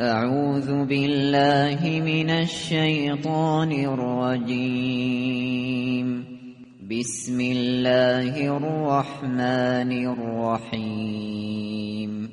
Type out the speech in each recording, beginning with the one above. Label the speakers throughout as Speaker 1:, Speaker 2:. Speaker 1: أعوذ بالله من الشيطان الرجيم بسم الله الرحمن الرحيم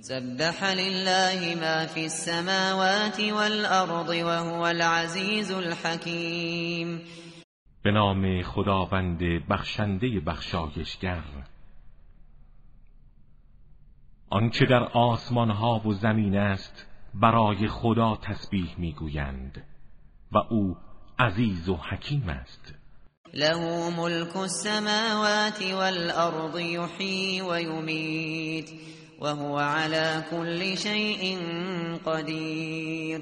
Speaker 1: سبح لله ما في السماوات والأرض وهو العزيز الحكيم
Speaker 2: به نام خداوند بخشنده بخشایشگر آنچه در آسمان ها و زمین است برای خدا تسبیح میگویند و او عزیز و حکیم است
Speaker 1: له ملك السماوات والارض يحيي ويميت وهو على كل شيء قدير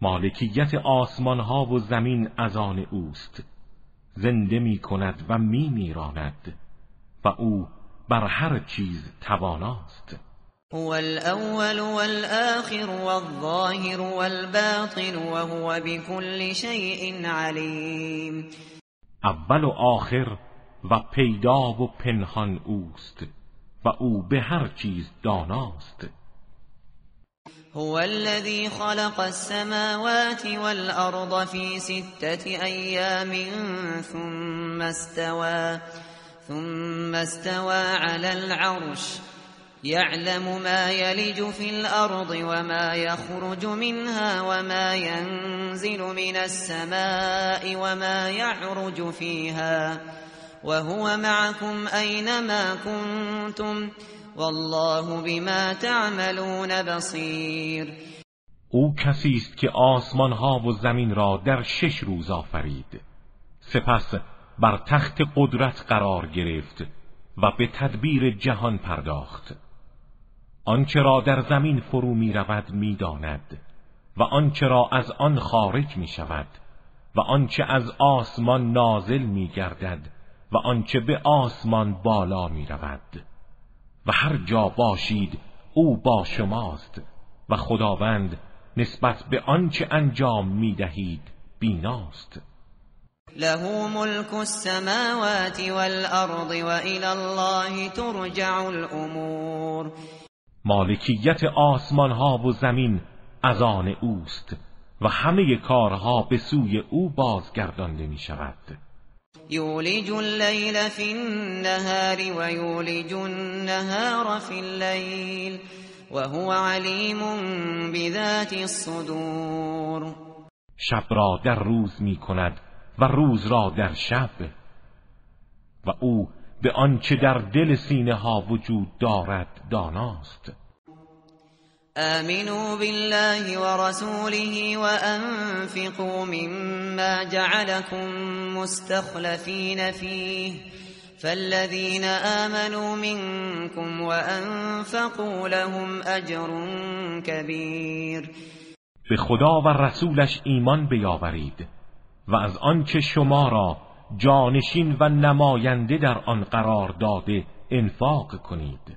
Speaker 2: مالکیت آسمان ها و زمین از آن اوست زنده می کند و می میراند و او بر هر چیز تواناست
Speaker 1: هو الأول والآخر والظاهر والباطن وهو بكل شيء عليم
Speaker 2: اول و آخر و پیدا و پنهان اوست و او به هر چیز داناست
Speaker 1: هو الذي خلق السماوات والأرض في ستة أيام ثم استوى ثم استوى على العرش يعلم ما يلج في الأرض وما يخرج منها وما ينزل من السماء وما يعرج فيها وهو معكم أينما كنتم والله بما تعملون بصير
Speaker 2: او کسی است که آسمان و زمین را در شش روز آفرید سپس بر تخت قدرت قرار گرفت و به تدبیر جهان پرداخت آنچه را در زمین فرو می رود می داند و آنچه را از آن خارج می شود و آنچه از آسمان نازل می گردد و آنچه به آسمان بالا می رود و هر جا باشید او با شماست و خداوند نسبت به آنچه انجام می دهید بیناست
Speaker 1: له ملك السماوات والارض والى الله ترجع الامور
Speaker 2: مالکیت آسمان ها و زمین از آن اوست و همه کارها به سوی او بازگردانده می شود
Speaker 1: یولج اللیل فی النهار و یولج النهار فی اللیل و هو علیم بذات الصدور
Speaker 2: شب را در روز می کند و روز را در شب و او به آنچه در دل سینه ها وجود دارد داناست
Speaker 1: آمنوا بالله ورسوله وانفقوا مما جعلكم مستخلفین فيه فالذین آمنوا منكم وأنفقوا لهم اجر كبير
Speaker 2: به خدا و رسولش ایمان بیاورید و از آنکه شما را جانشین و نماینده در آن قرار داده انفاق کنید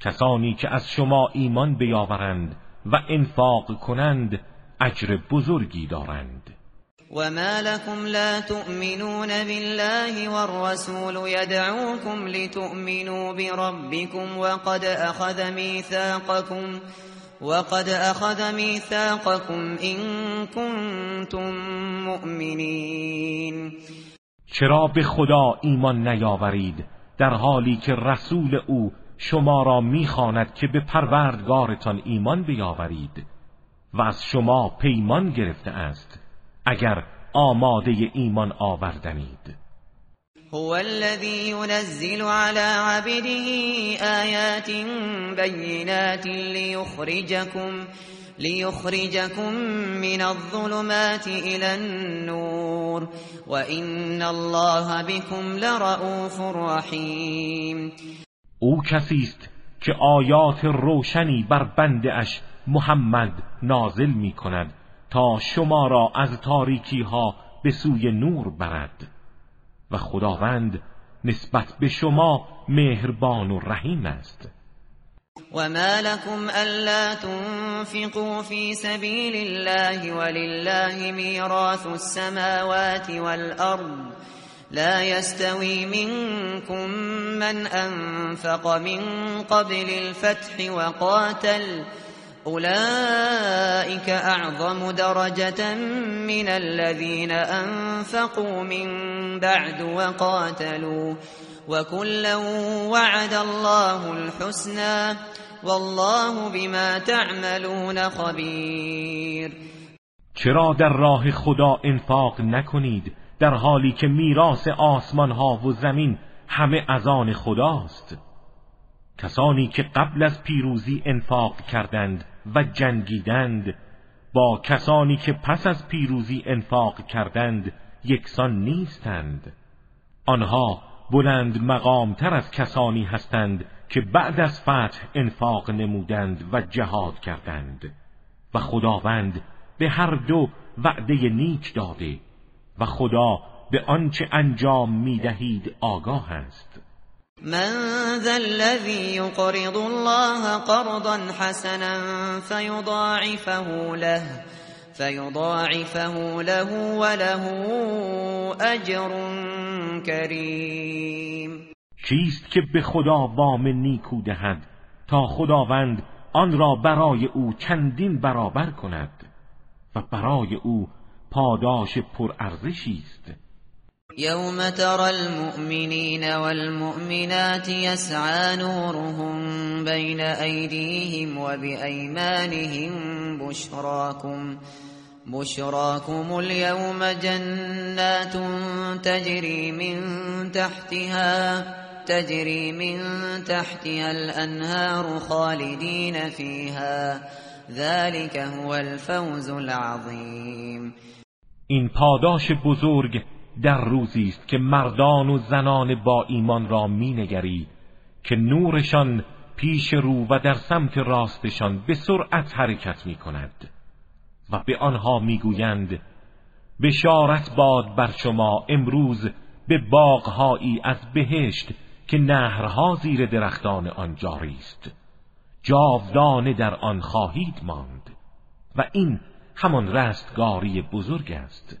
Speaker 2: کسانی که از شما ایمان بیاورند و انفاق کنند اجر بزرگی دارند
Speaker 1: ما لكم لا تؤمنون بالله والرسول يدعوكم لتؤمنوا بربكم وقد اخذ ميثاقكم وقد اخذ میثاقكم ان كنتم مؤمنین
Speaker 2: چرا به خدا ایمان نیاورید در حالی که رسول او شما را میخواند که به پروردگارتان ایمان بیاورید و از شما پیمان گرفته است اگر آماده ایمان آوردنید
Speaker 1: هو الذي ينزل على عبده آيات بينات ليخرجكم ليخرجكم من الظلمات إلى النور وإن الله بكم لرؤوف رحیم
Speaker 2: او کسی است که آیات روشنی بر بندش محمد نازل می تا شما را از تاریکی ها به سوی نور برد و خداوند نسبت به شما مهربان و رحیم است
Speaker 1: وما لكم الا تنفقوا في سبيل الله ولله ميراث السماوات والأرض لا يستوي منكم من أنفق من قبل الفتح وقاتل اولئك اعظم درجه من الذين انفقوا من بعد وقاتلوا وكلا وعد الله الحسنى والله بما تعملون خبیر
Speaker 2: چرا در راه خدا انفاق نکنید در حالی که میراث آسمان ها و زمین همه از آن خداست کسانی که قبل از پیروزی انفاق کردند و جنگیدند با کسانی که پس از پیروزی انفاق کردند یکسان نیستند آنها بلند مقامتر از کسانی هستند که بعد از فتح انفاق نمودند و جهاد کردند و خداوند به هر دو وعده نیک داده و خدا به آنچه انجام میدهید آگاه است
Speaker 1: من ذا الذي يقرض الله قرضا حسنا فيضاعفه له فيضاعفه له وله اجر كريم
Speaker 2: چیست که به خدا وام نیکو دهد تا خداوند آن را برای او چندین برابر کند و برای او پاداش پرارزشی است
Speaker 1: يوم ترى المؤمنين والمؤمنات يسعى نورهم بين أيديهم وبأيمانهم بشراكم بشراكم اليوم جنات تجري من تحتها تجري من تحتها الأنهار خالدين فيها ذلك هو الفوز العظيم
Speaker 2: إن پاداش بزرگ در روزی است که مردان و زنان با ایمان را مینگری که نورشان پیش رو و در سمت راستشان به سرعت حرکت می کند و به آنها میگویند بشارت باد بر شما امروز به باغهایی از بهشت که نهرها زیر درختان آن جاری است جاودانه در آن خواهید ماند و این همان رستگاری بزرگ است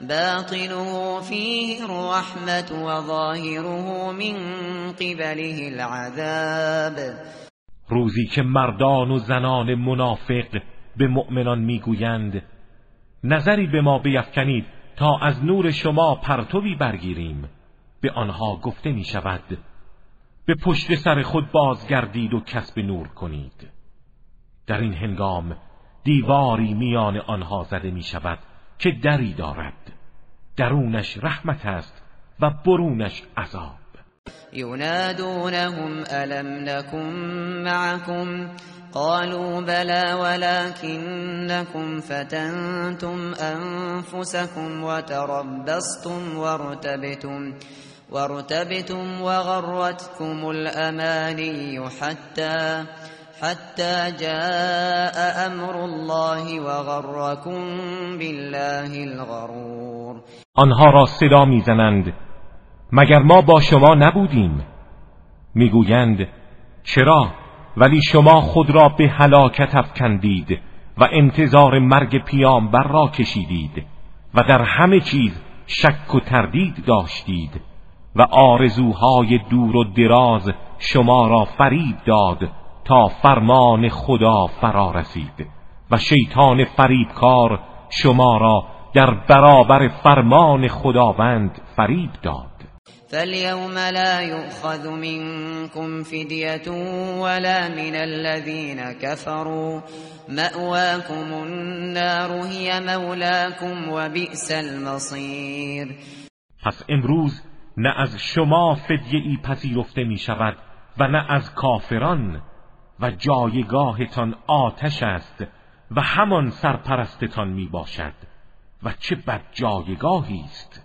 Speaker 1: باطنه فيه و ظاهره من قبله العذاب
Speaker 2: روزی که مردان و زنان منافق به مؤمنان میگویند نظری به ما بیفکنید تا از نور شما پرتوی برگیریم به آنها گفته می شود به پشت سر خود بازگردید و کسب نور کنید در این هنگام دیواری میان آنها زده می شود که دری دارد درونش رحمت است و برونش عذاب
Speaker 1: ينادونهم ألم نكن معكم قالوا بلى ولكنكم فتنتم أنفسكم وتربصتم وارتبتم وارتبتم وغرتكم الأماني حتى حتى جاء أمر الله وغركم بالله الغرور
Speaker 2: آنها را صدا میزنند مگر ما با شما نبودیم میگویند چرا ولی شما خود را به هلاکت افکندید و انتظار مرگ پیامبر را کشیدید و در همه چیز شک و تردید داشتید و آرزوهای دور و دراز شما را فریب داد تا فرمان خدا فرا رسید و شیطان فریبکار شما را در برابر فرمان خداوند فریب داد
Speaker 1: فالیوم لا يؤخذ منكم فدية ولا من الذين كفروا مأواكم النار هي مولاكم وبئس المصير
Speaker 2: پس امروز نه از شما فدیه ای پذیرفته می شود و نه از کافران و جایگاهتان آتش است و همان سرپرستتان می باشد و چه بد جایگاهی است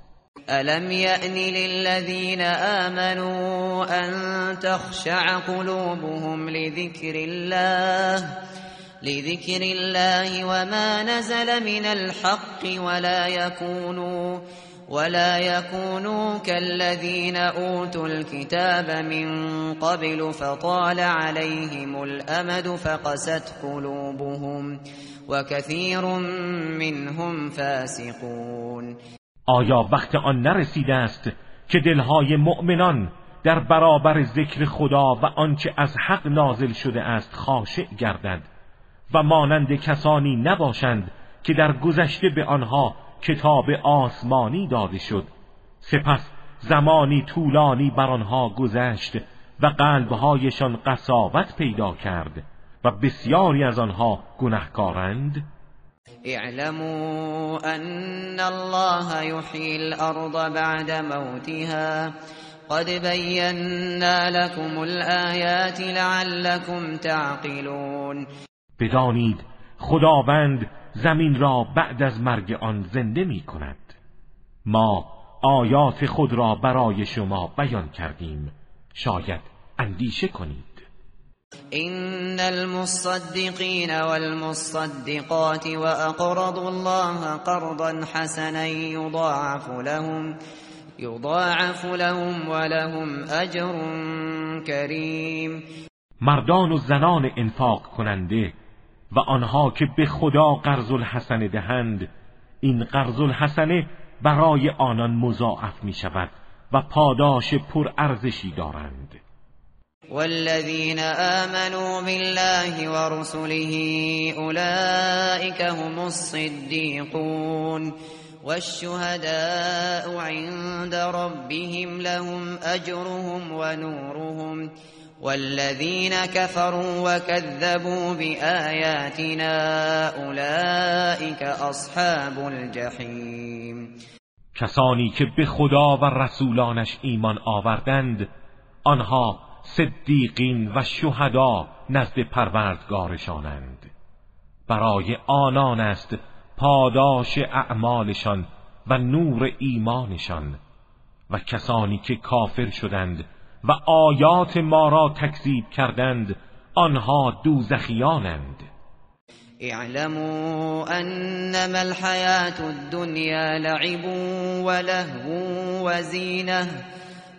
Speaker 1: ألم يأن للذين آمنوا أن تخشع قلوبهم لذكر الله لذكر الله وما نزل من الحق ولا يكونوا ولا يكونوا كالذين أوتوا الكتاب من قبل فطال عليهم الأمد فقست قلوبهم ۖ و کثیر منهم فاسقون
Speaker 2: آیا وقت آن نرسیده است که دلهای مؤمنان در برابر ذکر خدا و آنچه از حق نازل شده است خاشع گردد و مانند کسانی نباشند که در گذشته به آنها کتاب آسمانی داده شد سپس زمانی طولانی بر آنها گذشت و قلبهایشان قصاوت پیدا کرد و بسیاری از آنها گناهکارند
Speaker 1: اعلموا ان الله یحیی الارض بعد موتها قد بینا لكم الآیات لعلكم تعقلون
Speaker 2: بدانید خداوند زمین را بعد از مرگ آن زنده می کند ما آیات خود را برای شما بیان کردیم شاید اندیشه کنید
Speaker 1: ان المصدقين والمصدقات واقرض الله قرضا حسنا يضاعف لهم يضاعف لهم ولهم اجر کریم
Speaker 2: مردان و زنان انفاق کننده و آنها که به خدا قرض الحسن دهند این قرض الحسن برای آنان مضاعف می شود و پاداش پرارزشی دارند
Speaker 1: والذين آمنوا بالله ورسله أولئك هم الصديقون والشهداء عند ربهم لهم أجرهم ونورهم والذين كفروا وكذبوا بآياتنا أولئك أصحاب الجحيم
Speaker 2: کسانی که به خدا و رسولانش ایمان آوردند آنها صدیقین و شهدا نزد پروردگارشانند برای آنان است پاداش اعمالشان و نور ایمانشان و کسانی که کافر شدند و آیات ما را تکذیب کردند آنها دوزخیانند
Speaker 1: اعلموا انما الحیات الدنیا لعب و زینه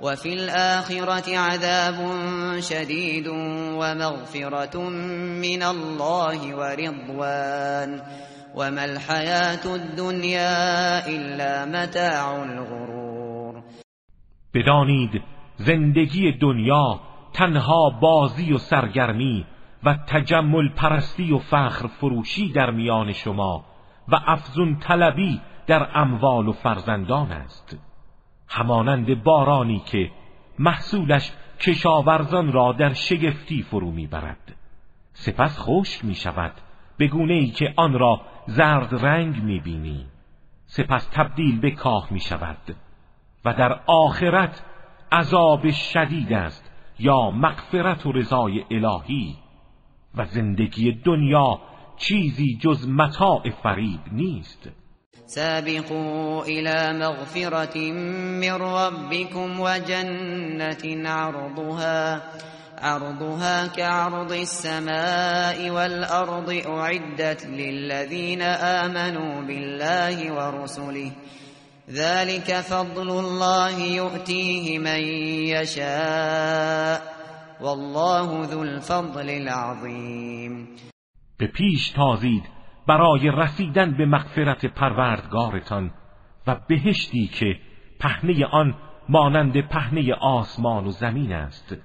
Speaker 1: وفي الآخرة عذاب شديد ومغفرة من الله ورضوان وما الحياة الدنيا إلا متاع الغرور
Speaker 2: بدانید زندگی دنیا تنها بازی و سرگرمی و تجمل پرستی و فخر فروشی در میان شما و افزون طلبی در اموال و فرزندان است همانند بارانی که محصولش کشاورزان را در شگفتی فرو میبرد سپس خشک می شود به ای که آن را زرد رنگ می بینی سپس تبدیل به کاه می شود و در آخرت عذاب شدید است یا مغفرت و رضای الهی و زندگی دنیا چیزی جز متاع فریب نیست
Speaker 1: سابقوا إلى مغفرة من ربكم وجنة عرضها عرضها كعرض السماء والأرض أعدت للذين آمنوا بالله ورسله ذلك فضل الله يؤتيه من يشاء والله ذو الفضل العظيم
Speaker 2: به پیش تازید برای رسیدن به مغفرت پروردگارتان و بهشتی که پهنه آن مانند پهنه آسمان و زمین است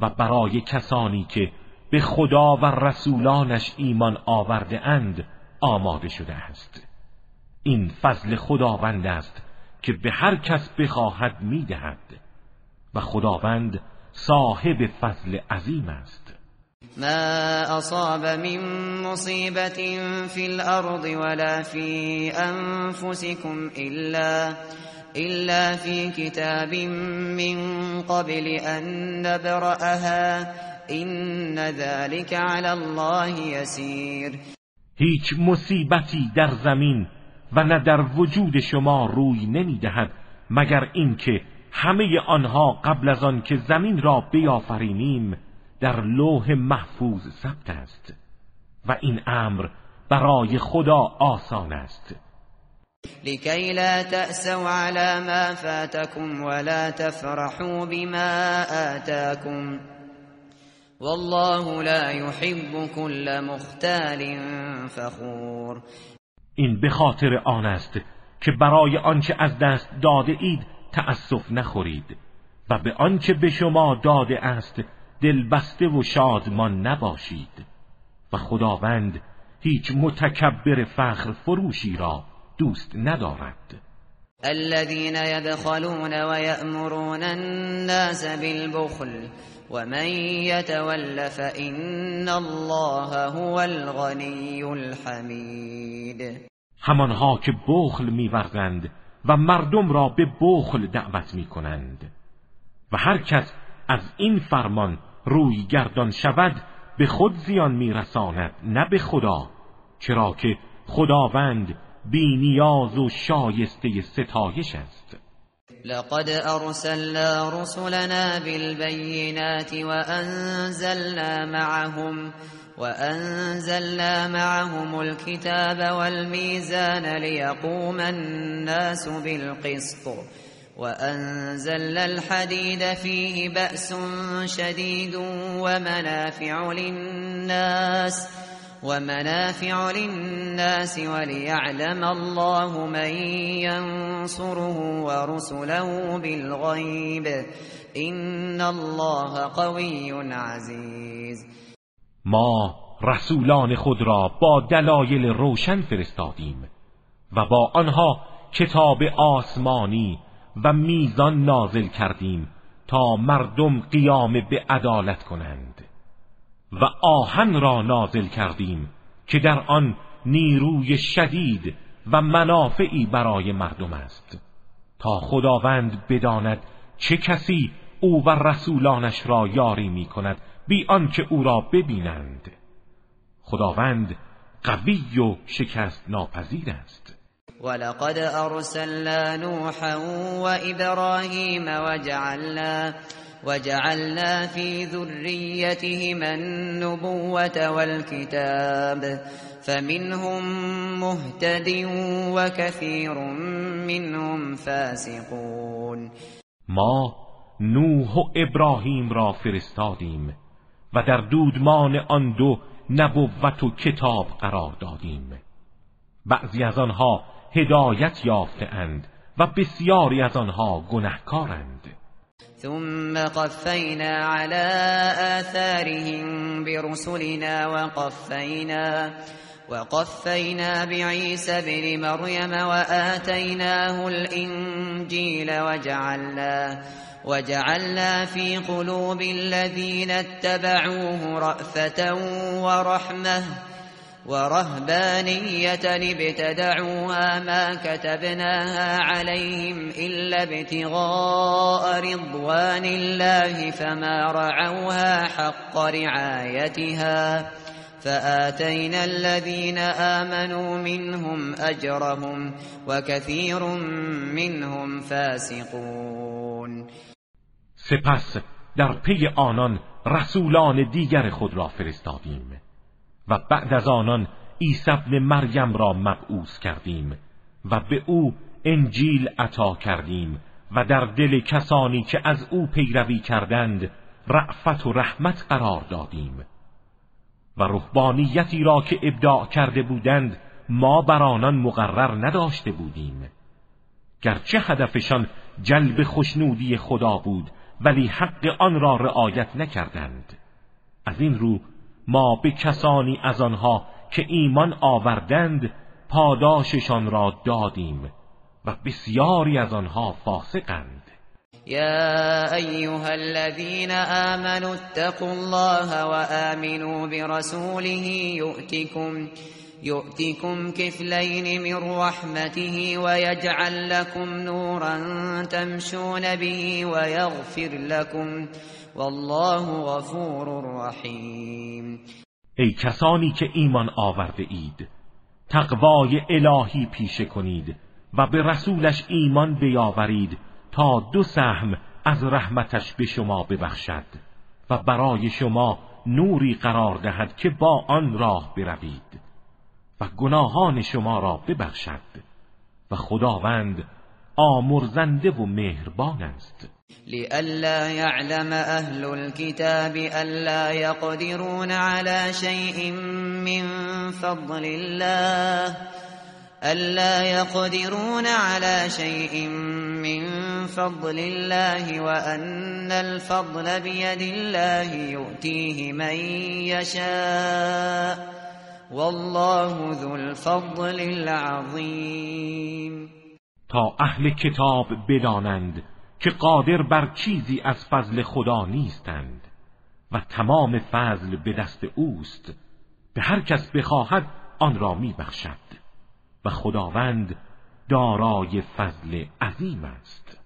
Speaker 2: و برای کسانی که به خدا و رسولانش ایمان آورده اند آماده شده است این فضل خداوند است که به هر کس بخواهد میدهد و خداوند صاحب فضل عظیم است
Speaker 1: ما اصاب من مصیبت في الارض ولا في انفسکم إلا إلا في كتاب من قبل أن نبرأها إن ذلك على الله يسير
Speaker 2: هیچ مصیبتی در زمین و نه در وجود شما روی نمیدهد مگر اینکه همه آنها قبل از آن که زمین را بیافرینیم در لوح محفوظ ثبت است و این امر برای خدا آسان است
Speaker 1: لکی لا تأسوا على ما فاتكم ولا تفرحوا بما آتاكم والله لا يحب كل مختال فخور
Speaker 2: این به خاطر آن است که برای آنچه از دست داده اید تأسف نخورید و به آنچه به شما داده است دلبسته و شادمان نباشید و خداوند هیچ متکبر فخر فروشی را دوست ندارد
Speaker 1: الذين يدخلون ويأمرون الناس بالبخل ومن يتول فإن الله هو الغني الحميد
Speaker 2: همانها که بخل میورزند و مردم را به بخل دعوت میکنند و هر کس از این فرمان روی گردان شود به خود زیان میرساند نه به خدا چرا که خداوند بی و شایسته ستایش است
Speaker 1: لقد ارسلنا رسلنا بالبينات وانزلنا معهم وانزلنا معهم الكتاب والميزان ليقوم الناس بالقسط وأنزلنا الحديد فيه بأس شديد ومنافع للناس ومنافع للناس وليعلم الله من ينصره ورسله بالغيب إن الله قوي عَزِيزٌ
Speaker 2: ما رسولان خود را با دلایل روشن فرستادیم و با آنها کتاب آسمانی و میزان نازل کردیم تا مردم قیام به عدالت کنند و آهن را نازل کردیم که در آن نیروی شدید و منافعی برای مردم است تا خداوند بداند چه کسی او و رسولانش را یاری می کند بیان که او را ببینند خداوند قوی و شکست ناپذیر است
Speaker 1: ولقد أرسلنا نوحا وإبراهيم وجعلنا وجعلنا في ذريتهما النبوة والكتاب فمنهم مهتد وكثير منهم فاسقون
Speaker 2: ما نوح و ابراهیم را فرستادیم و در دودمان آن دو نبوت و کتاب قرار دادیم بعضی از آنها هدایت یافتند و بسیاری از آنها گنهکارند
Speaker 1: ثم قفينا على آثارهم برسلنا وقفينا وقفينا بعيسى بن مريم وآتيناه الإنجيل وجعلناه وجعلنا في قلوب الذين اتبعوه رأفة ورحمة ورهبانية ابتدعوها ما كتبناها عليهم إلا ابتغاء رضوان الله فما رعوها حق رعايتها فآتينا الذين آمنوا منهم أجرهم وكثير منهم فاسقون
Speaker 2: سپس در پی آنان رسولان دیگر خود را فرستادیم و بعد از آنان عیسی ابن مریم را مبعوث کردیم و به او انجیل عطا کردیم و در دل کسانی که از او پیروی کردند رعفت و رحمت قرار دادیم و رهبانیتی را که ابداع کرده بودند ما بر آنان مقرر نداشته بودیم گرچه هدفشان جلب خوشنودی خدا بود ولی حق آن را رعایت نکردند از این رو ما به کسانی از آنها که ایمان آوردند پاداششان را دادیم و بسیاری از آنها فاسقند
Speaker 1: يا ایها الذين آمنوا اتقوا الله و آمنوا برسوله یؤتکم يؤتكم کفلین من رحمته ويجعل لكم نورا تمشون به وَيَغْفِرْ لكم والله غفور رحیم
Speaker 2: ای کسانی که ایمان آورده اید تقوای الهی پیشه کنید و به رسولش ایمان بیاورید تا دو سهم از رحمتش به شما ببخشد و برای شما نوری قرار دهد که با آن راه بروید و گناهان شما را ببخشد و خداوند آمرزنده و مهربان است
Speaker 1: لئلا يعلم اهل الكتاب الا يقدرون على شيء من فضل الله الا يقدرون على شيء من فضل الله وان الفضل بيد الله يؤتيه من يشاء والله ذو الفضل العظیم
Speaker 2: تا اهل کتاب بدانند که قادر بر چیزی از فضل خدا نیستند و تمام فضل به دست اوست به هر کس بخواهد آن را میبخشد و خداوند دارای فضل عظیم است